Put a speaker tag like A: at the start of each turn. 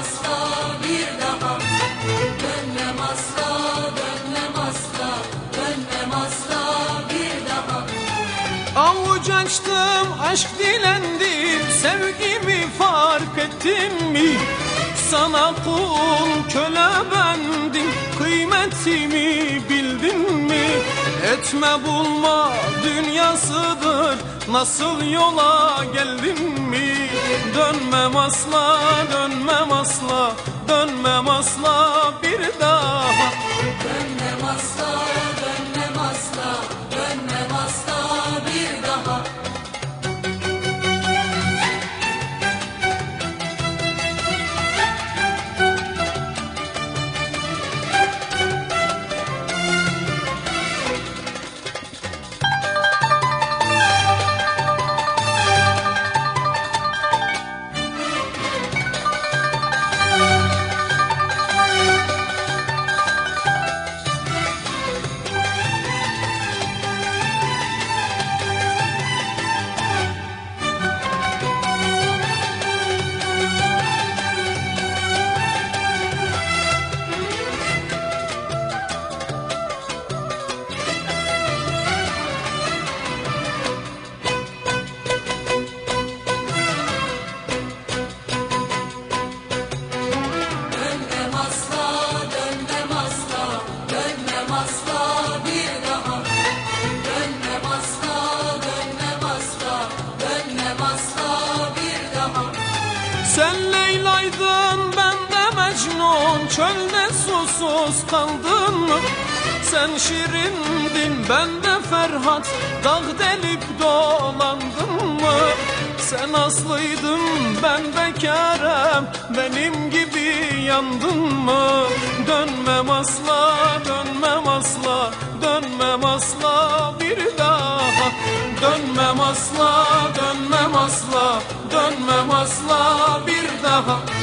A: asla asla dönmem asla dönmem asla bir daha. Avuç açtım aşk dilendim sevgimi fark ettim mi? Sana kul köle bendim kıymetimi bildin mi? Etme bulma dünyasıdır Nasıl yola geldin mi? Dönmem asla, dönmem asla Dönmem asla bir daha
B: Dönmem
A: Sen Leyla'ydın ben de Mecnun Çölde susuz kaldın mı? Sen Şirindin ben de Ferhat Dağ delip dolandın mı? Sen Aslıydın ben bekarım Benim gibi yandın mı? Dönmem asla dönmem asla Dönmem asla bir daha